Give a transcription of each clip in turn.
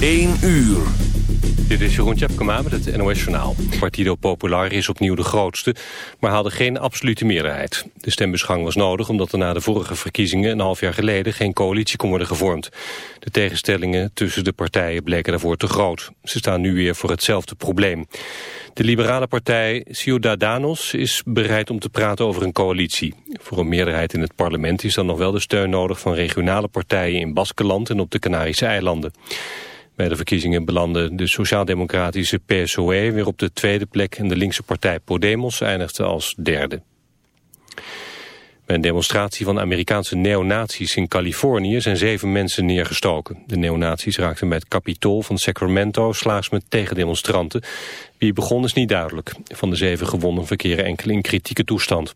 1 uur. Dit is Jeroen Tjepkema met het NOS Journaal. Partido Popular is opnieuw de grootste, maar haalde geen absolute meerderheid. De stembusgang was nodig omdat er na de vorige verkiezingen een half jaar geleden geen coalitie kon worden gevormd. De tegenstellingen tussen de partijen bleken daarvoor te groot. Ze staan nu weer voor hetzelfde probleem. De liberale partij Ciudadanos is bereid om te praten over een coalitie. Voor een meerderheid in het parlement is dan nog wel de steun nodig van regionale partijen in Baskeland en op de Canarische eilanden. Bij de verkiezingen belanden de sociaal-democratische PSOE weer op de tweede plek en de linkse partij Podemos eindigde als derde. Bij een demonstratie van Amerikaanse neonazies in Californië zijn zeven mensen neergestoken. De neonazies raakten bij het Capitool van Sacramento slaags met tegendemonstranten. Wie begon is niet duidelijk. Van de zeven gewonnen verkeren enkele in kritieke toestand.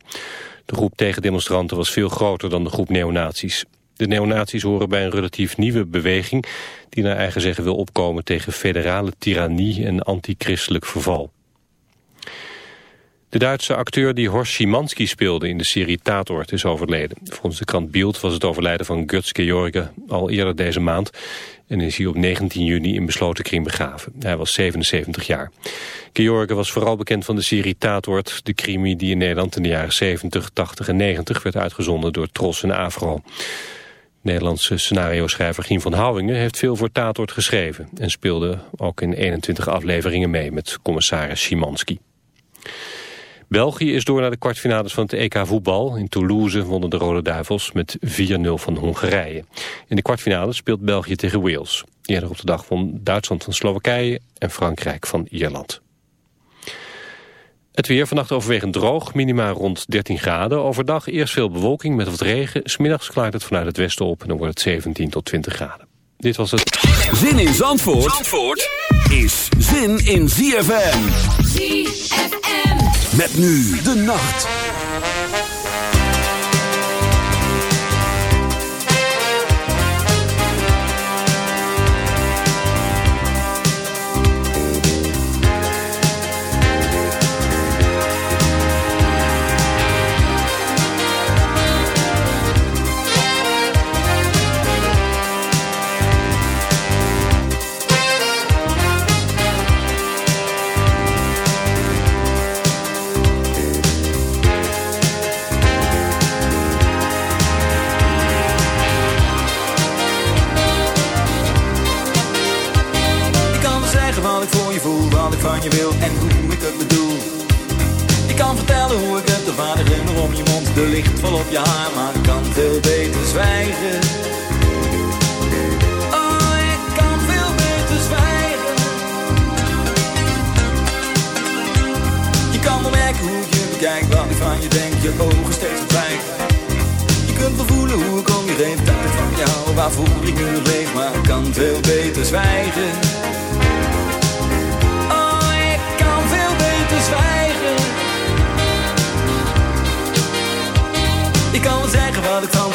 De groep tegendemonstranten was veel groter dan de groep neonazies. De neonazies horen bij een relatief nieuwe beweging... die naar eigen zeggen wil opkomen tegen federale tirannie en antichristelijk verval. De Duitse acteur die Horst Schimanski speelde in de serie Tatort is overleden. Volgens de krant Bild was het overlijden van Guts George al eerder deze maand... en is hij op 19 juni in besloten kring begraven. Hij was 77 jaar. George was vooral bekend van de serie Tatort... de crimi die in Nederland in de jaren 70, 80 en 90 werd uitgezonden door Tros en Afro. Nederlandse scenario-schrijver Gien van Houwingen heeft veel voor Tatort geschreven... en speelde ook in 21 afleveringen mee met commissaris Szymanski. België is door naar de kwartfinales van het EK voetbal. In Toulouse wonnen de Rode Duivels met 4-0 van Hongarije. In de kwartfinale speelt België tegen Wales. Eerder op de dag won Duitsland van Slowakije en Frankrijk van Ierland. Het weer vannacht overwegend droog, minima rond 13 graden. Overdag eerst veel bewolking met wat regen. Smiddags klaart het vanuit het westen op en dan wordt het 17 tot 20 graden. Dit was het. Zin in Zandvoort, Zandvoort is zin in ZFM. ZFM. Met nu de nacht. Je wil en hoe ik het bedoel. Ik kan vertellen hoe ik het, de vader om je mond, de licht vol op je haar, maar ik kan veel beter zwijgen. Oh, ik kan veel beter zwijgen. Je kan wel hoe je bekijkt, wat ik van je denk, je ogen steeds verdwijgen. Je kunt wel voelen hoe ik om je heen, dat ik van jou, waarvoor ik nu leef, maar ik kan veel beter zwijgen.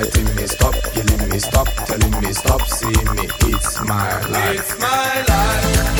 fighting me, stop killing me, stop telling me, stop seeing me. It's my life. It's my life.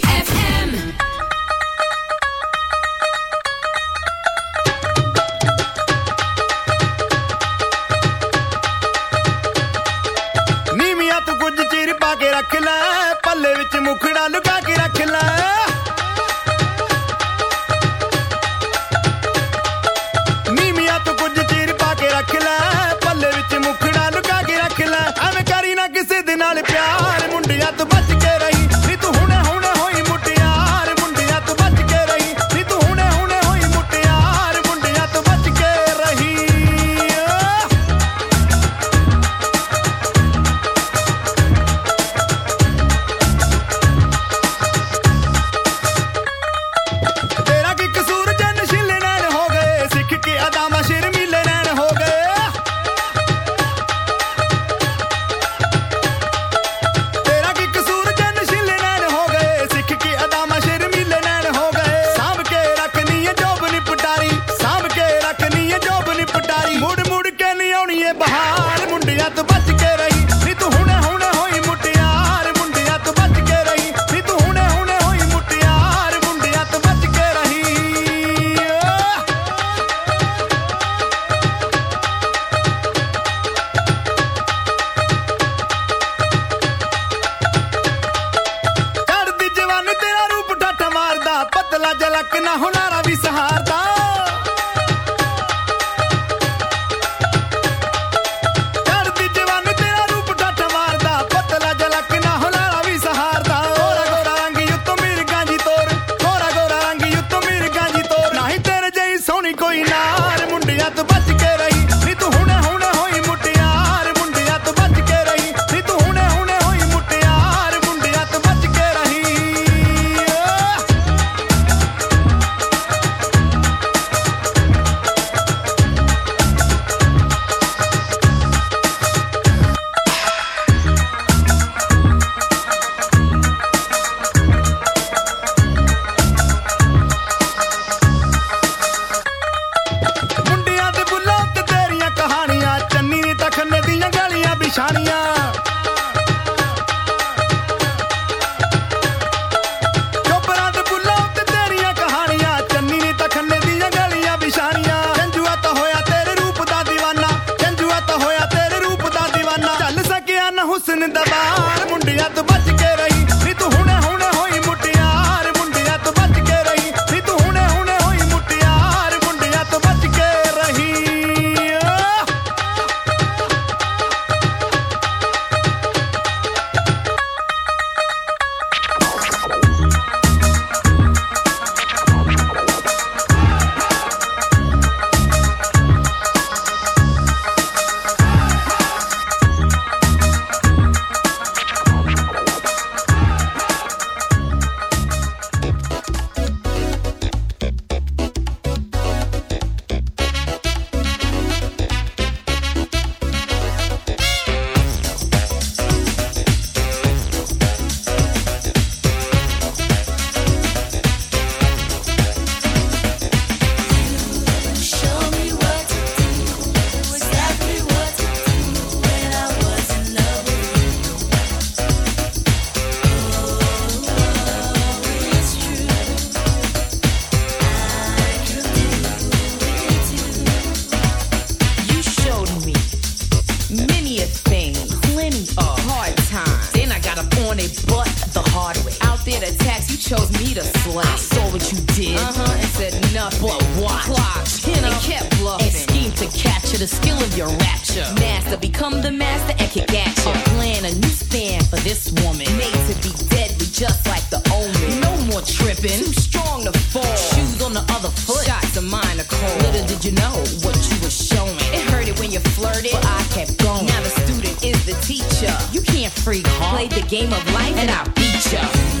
did you know what you were showing. It hurted when you flirted, but I kept going. Now the student is the teacher. You can't freak, huh? Play the game of life and I beat ya.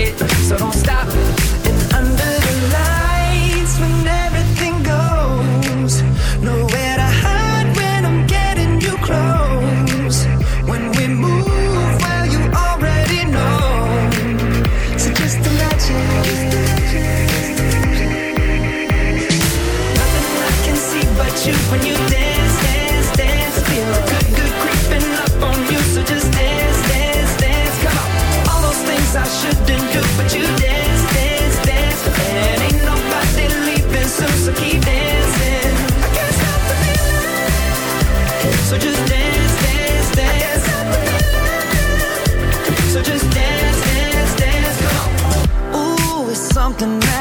it, so don't stop. And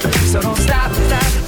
So don't stop, stop,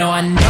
No, I know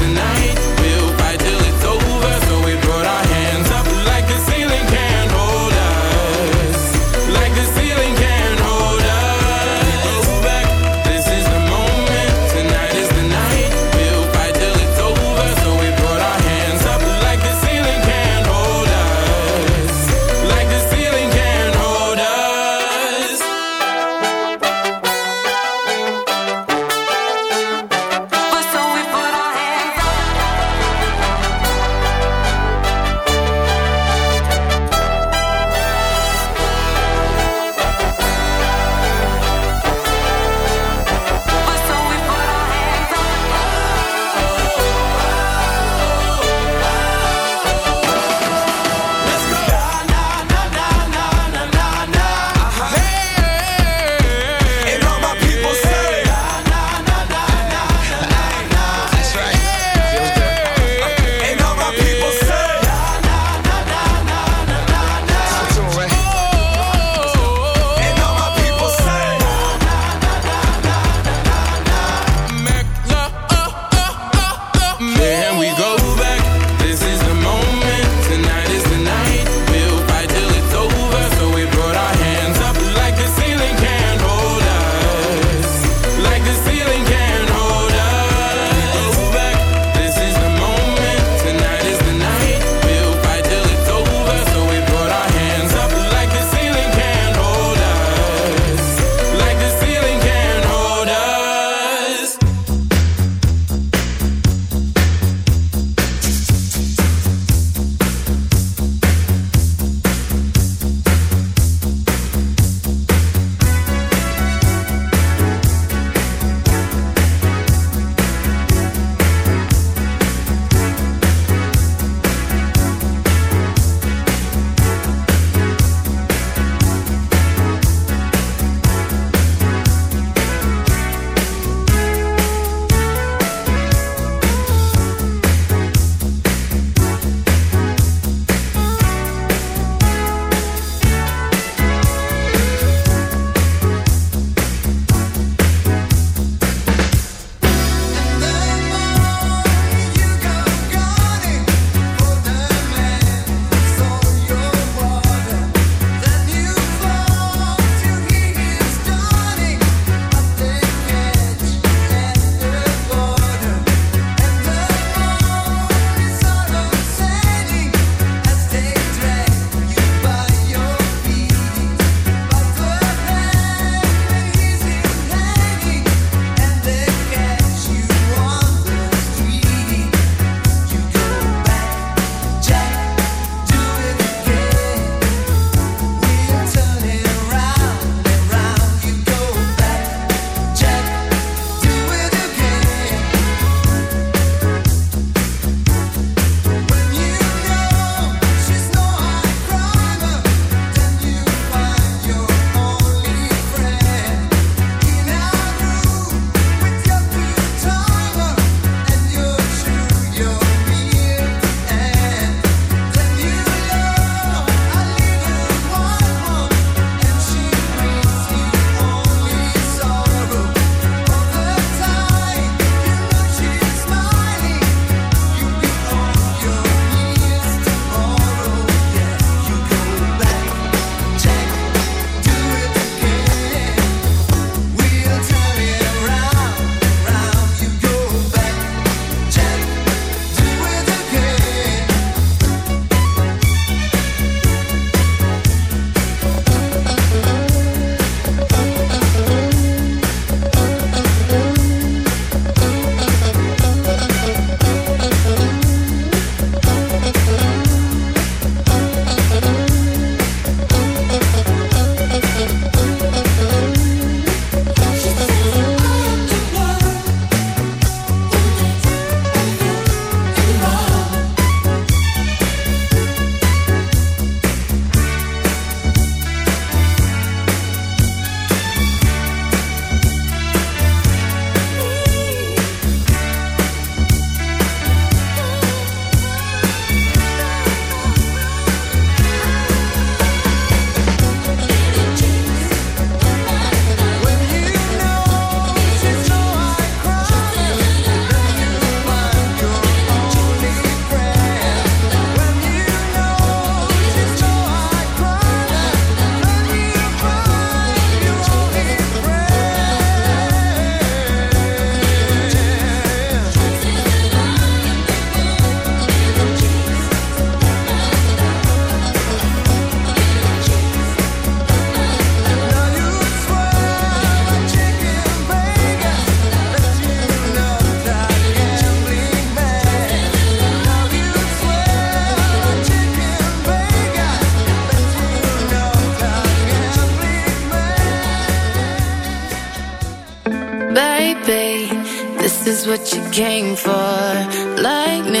is what you came for. Lightning.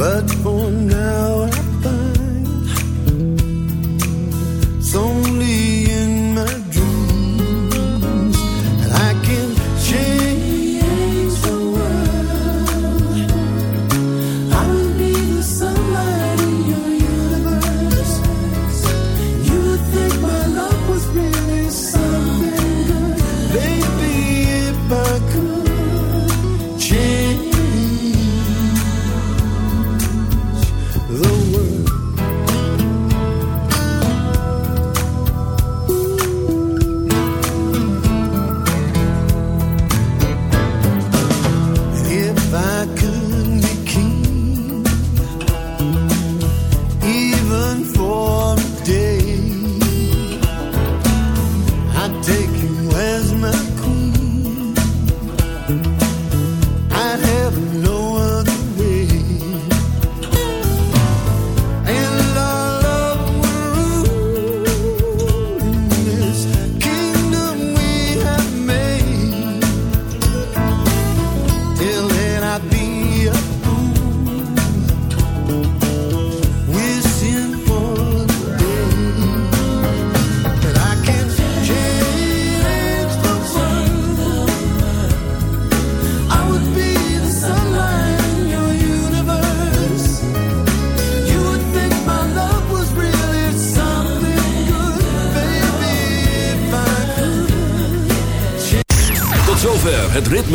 But for now